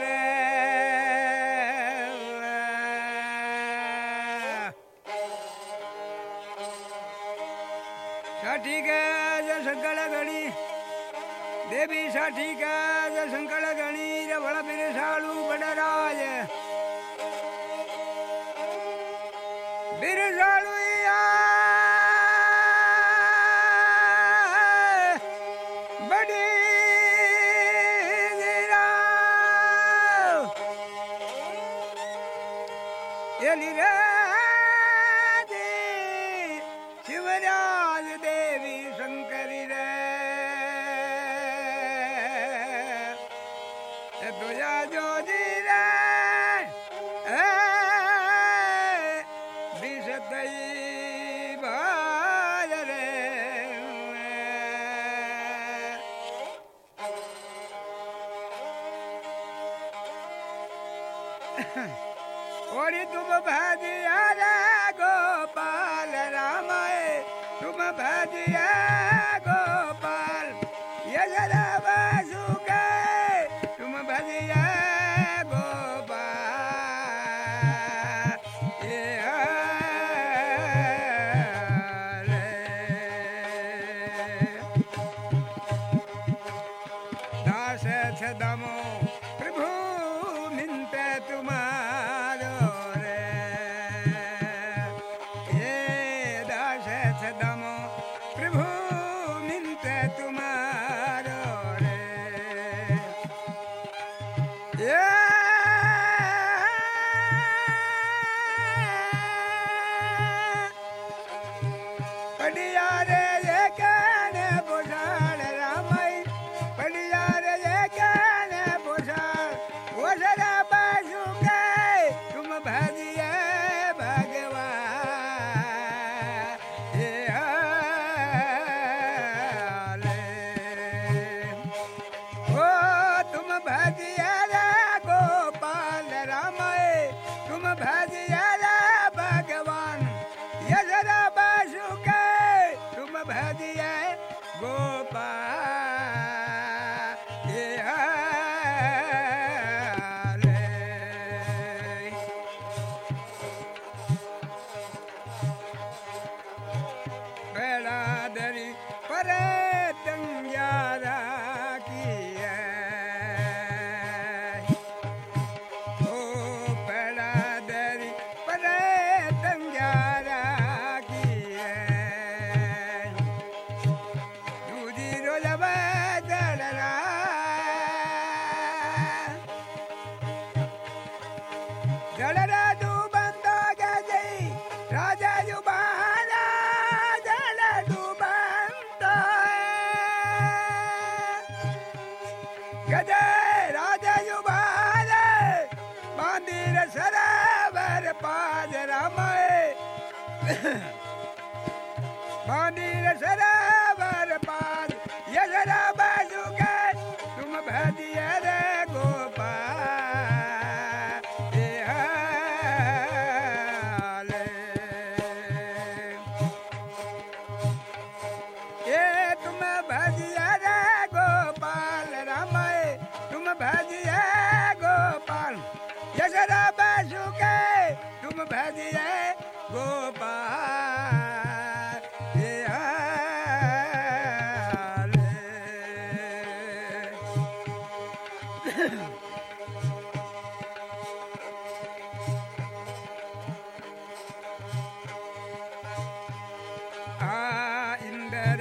रे ठीक है जस गड़ा घड़ी देवी सा ठीक है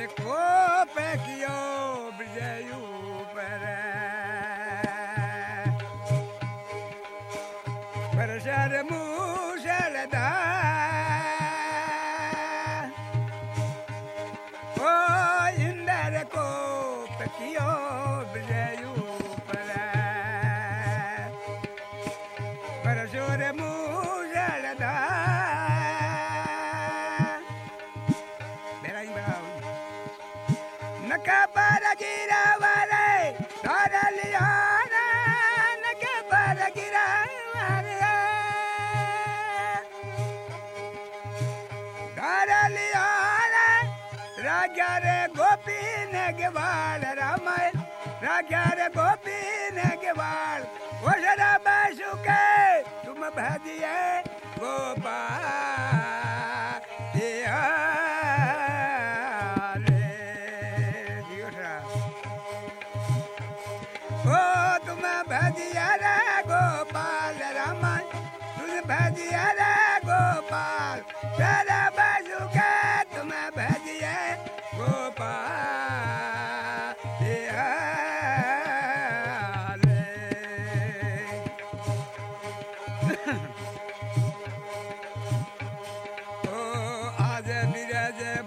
कोप कयो विजय ಗೆವಾಳ ರಾಮ ರಾಜ್ಯಾರ ಗೋಪಿನ ಗೆವಾಳ ಹೊಸ ರಾಮ ಸುಖ जय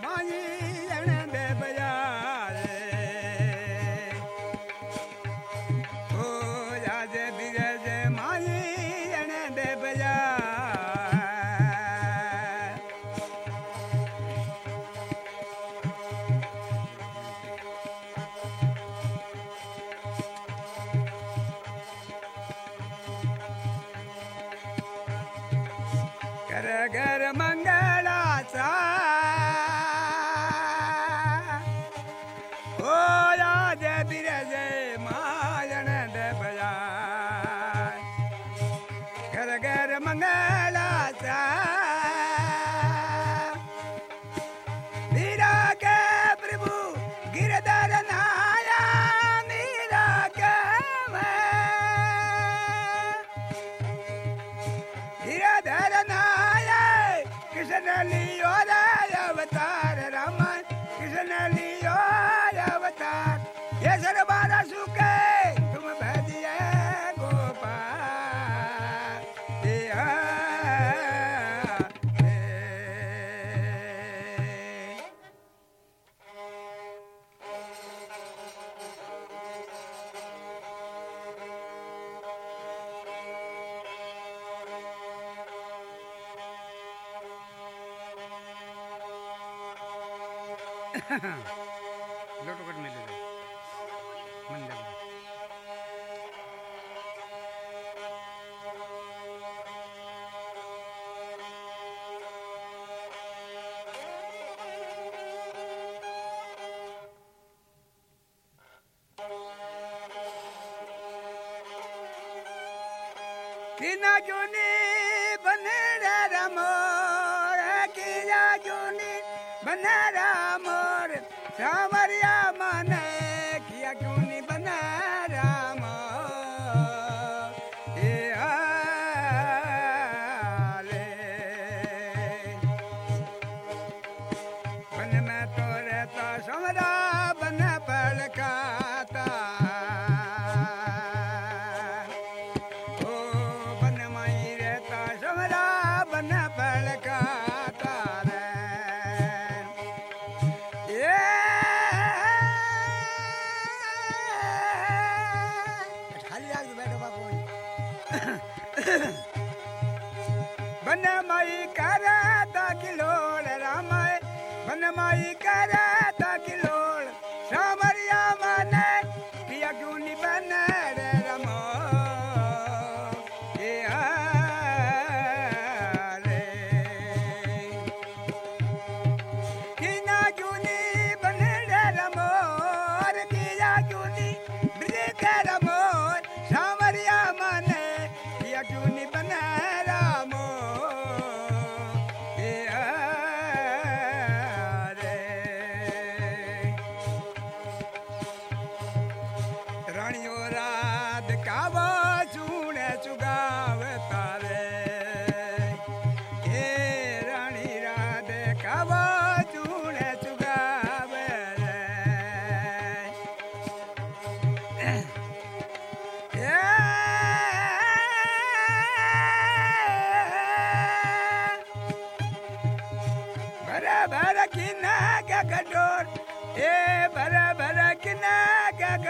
लोटोकट मेले मंदिर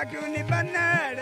Yakuni banana.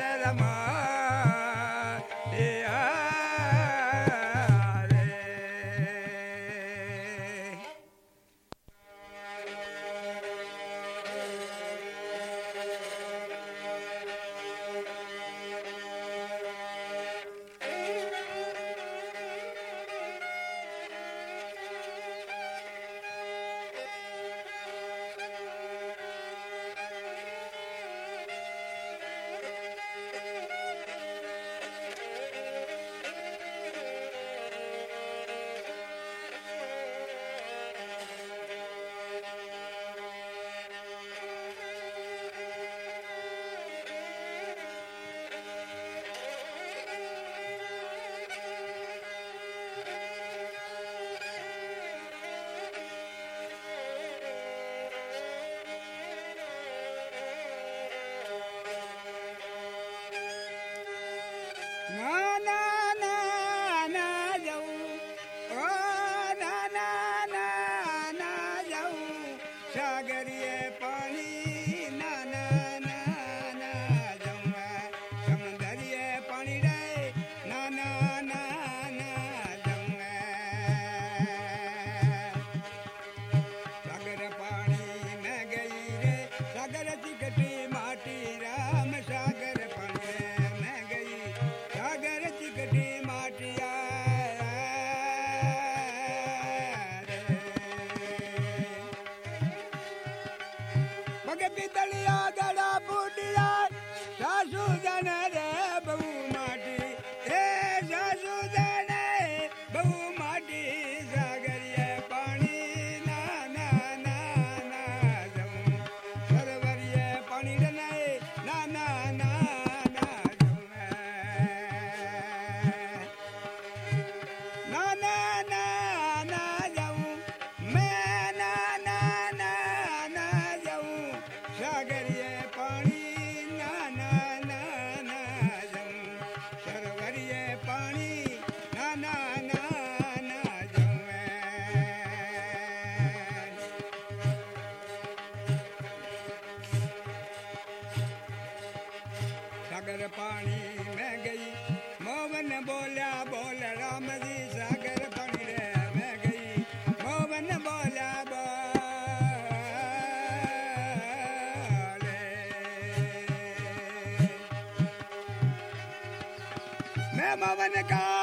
ಪವನಗಾ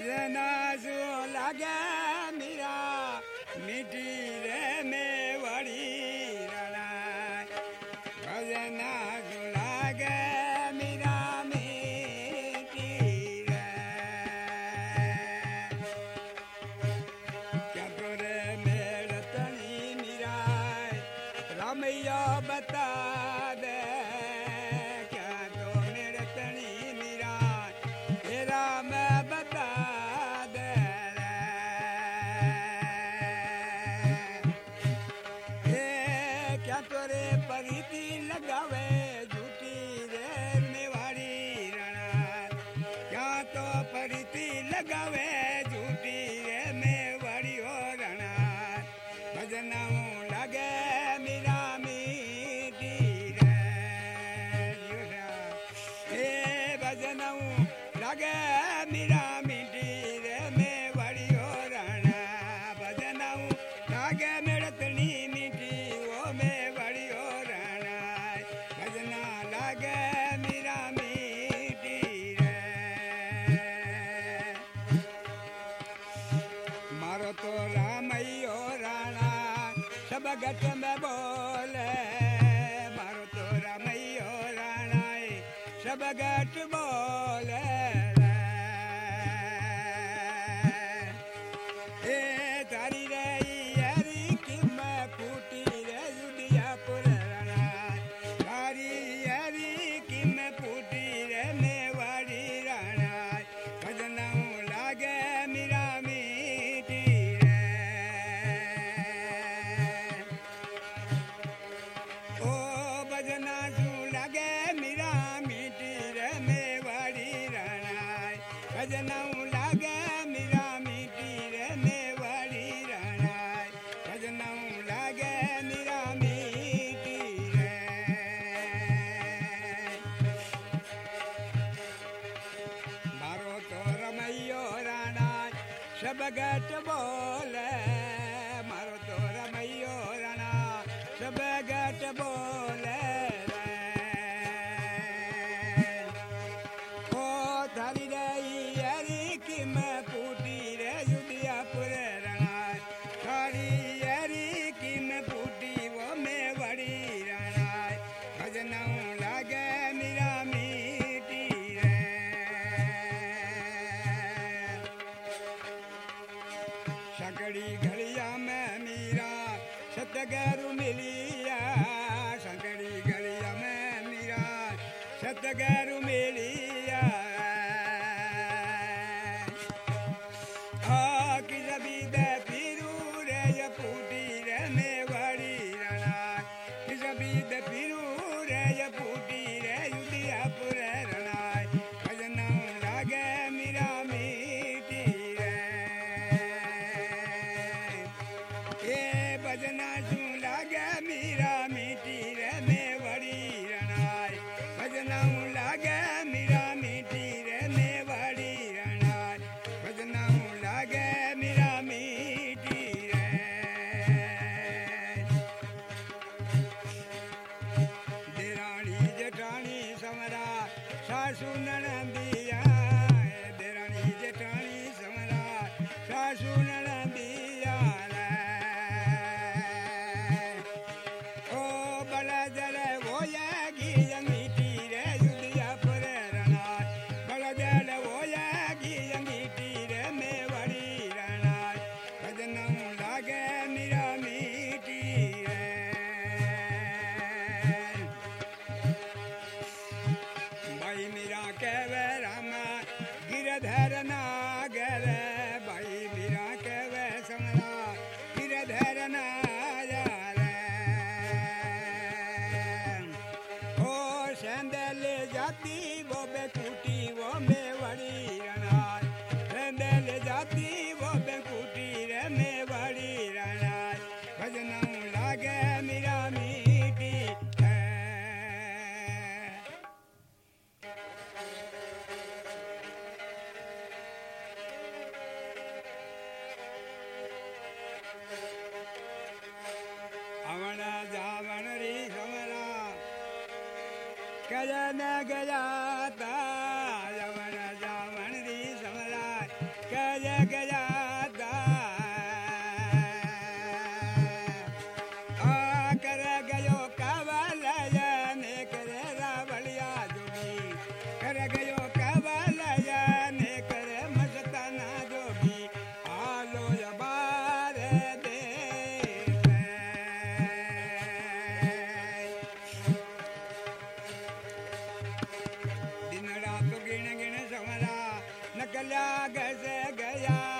Yeah. लग मेरा yeah.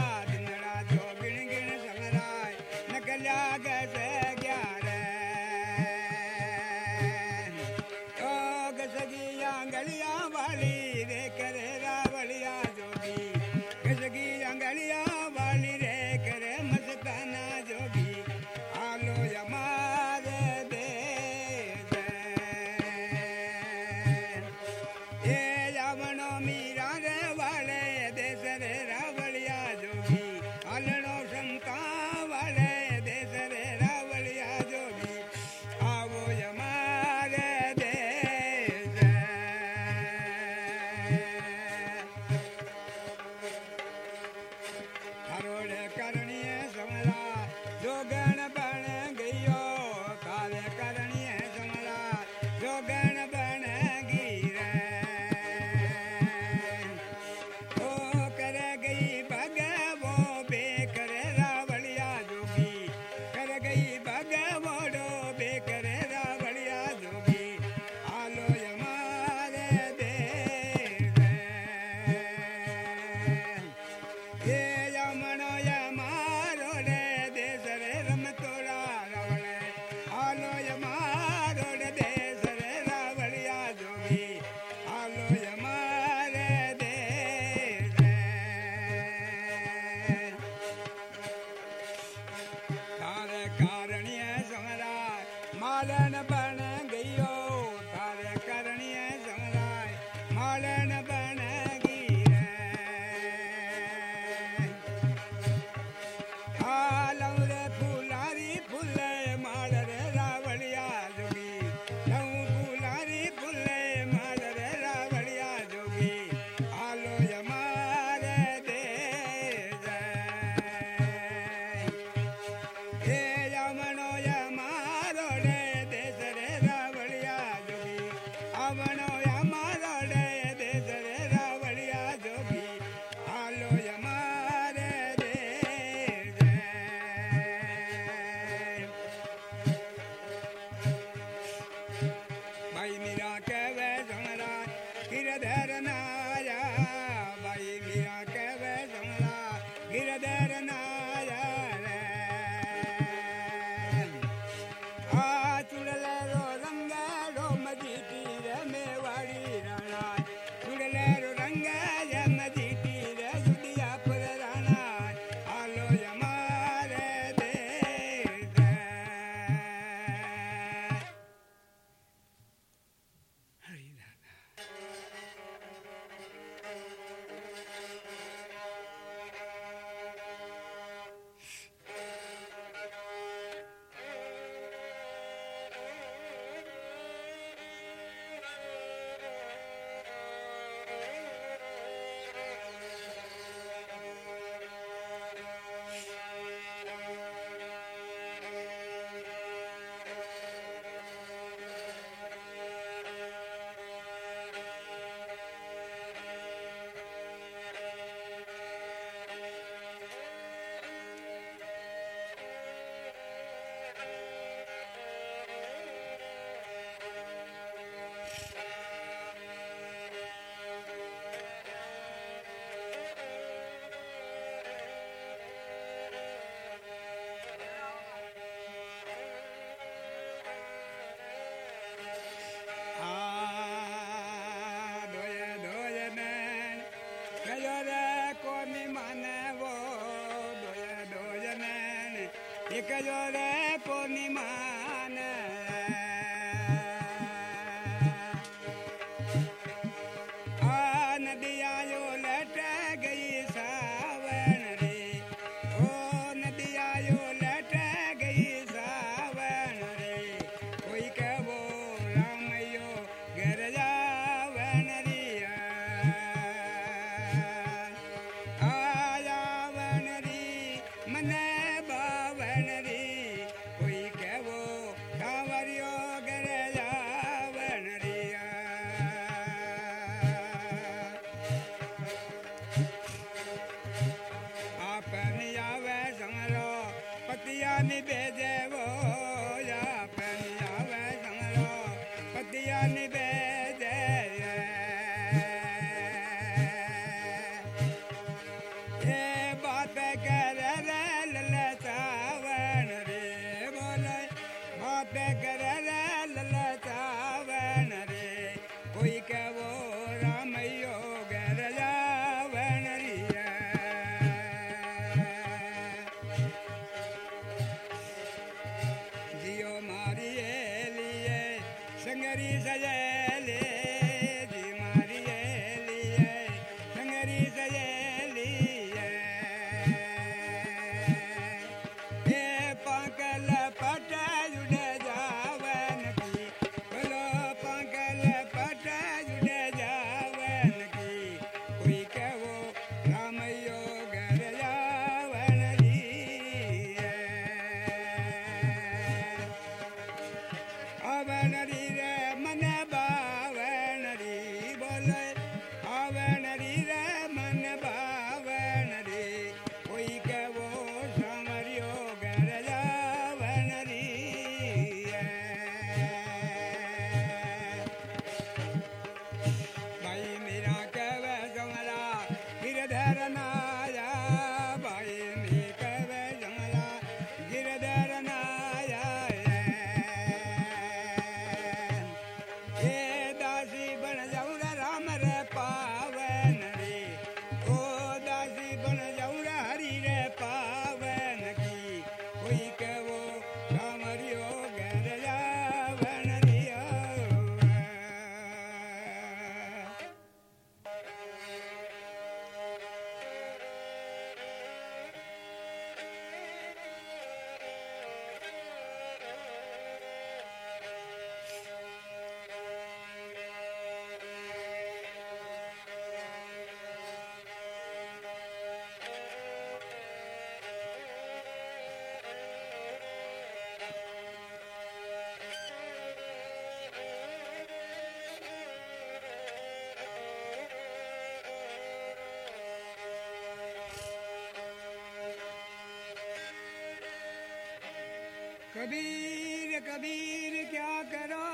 कबीर कबीर, क्या करो?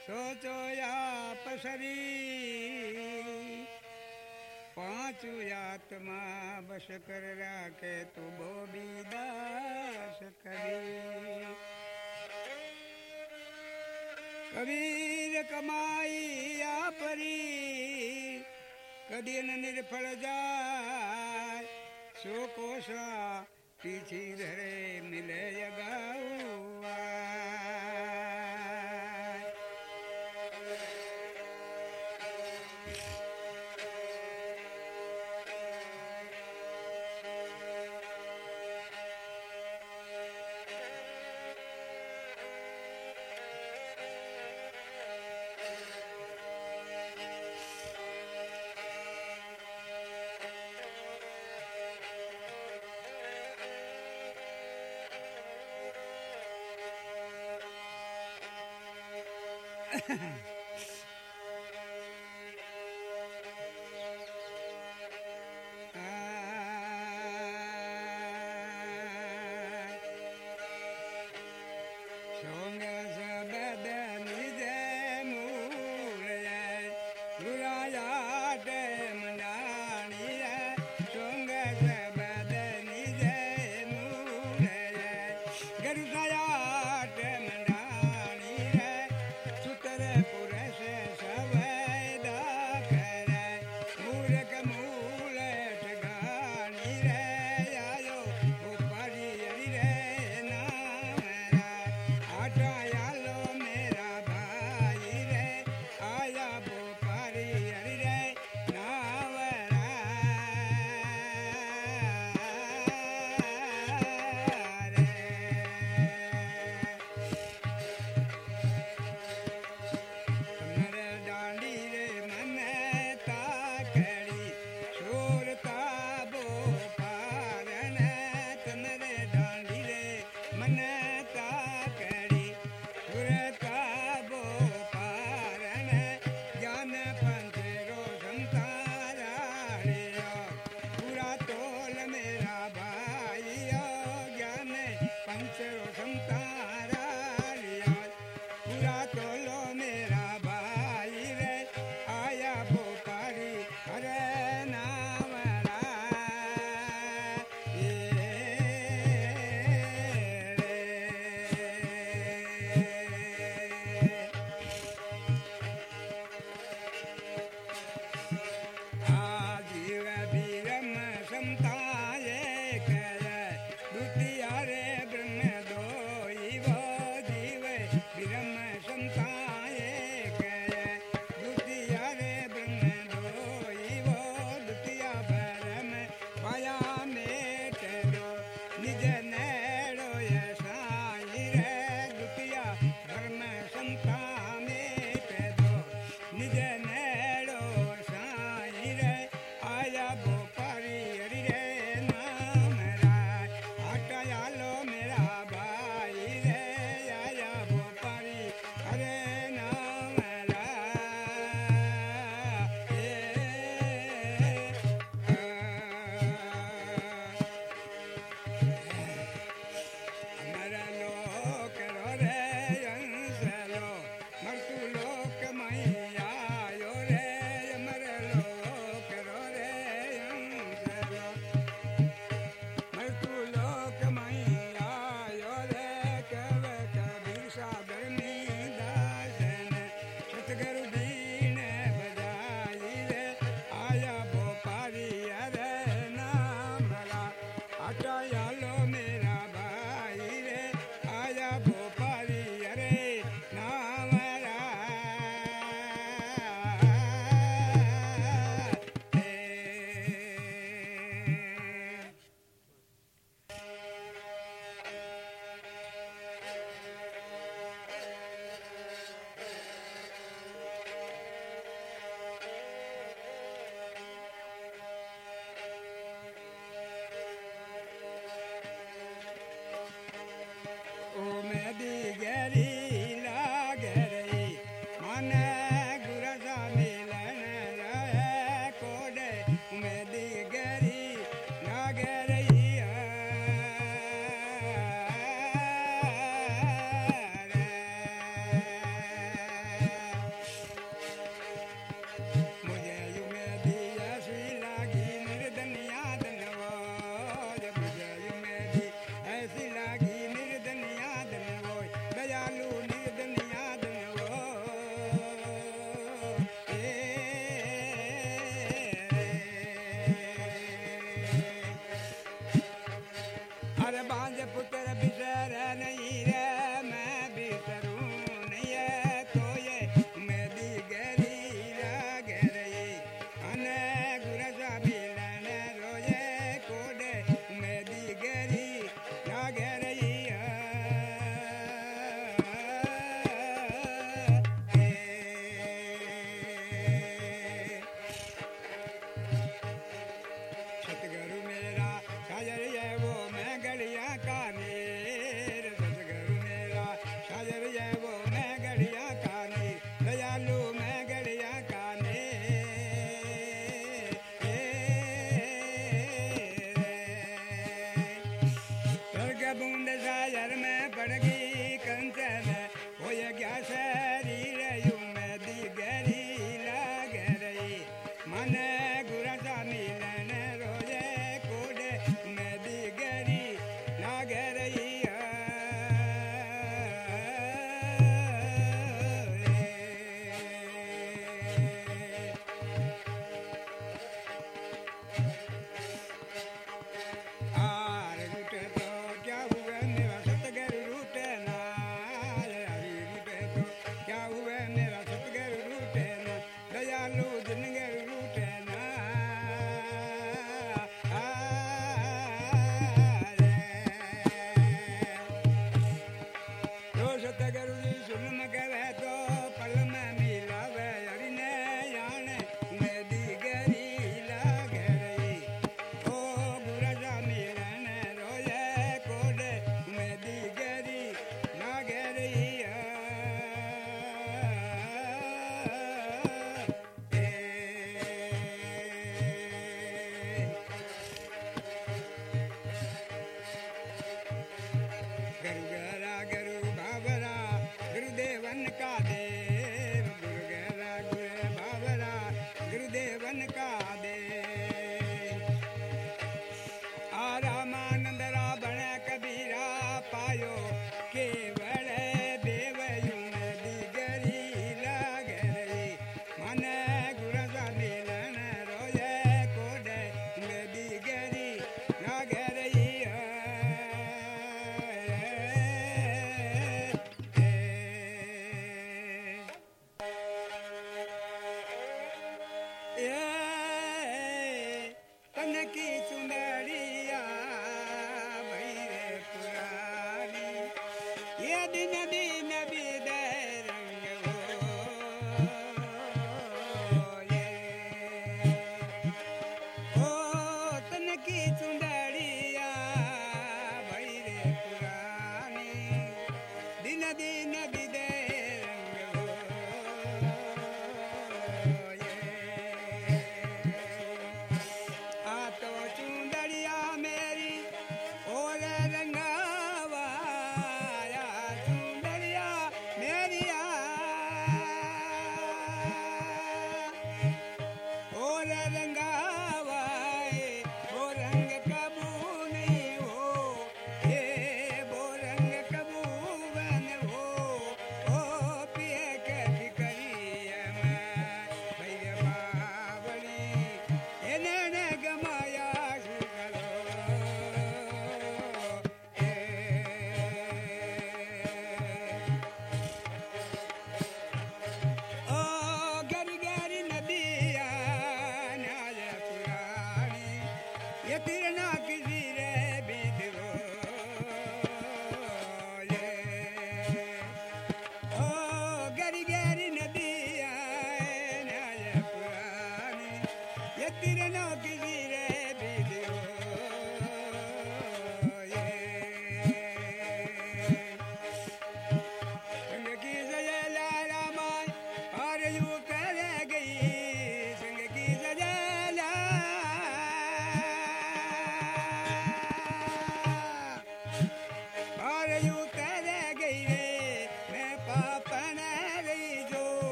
सोचो या पसरी। पांचू आत्मा बस कर राखे तो तू भी दास कबीर। कबीर कमाई या परी कदी निर्फल जाय सुकोशा पीछे धरे मिलेगा Come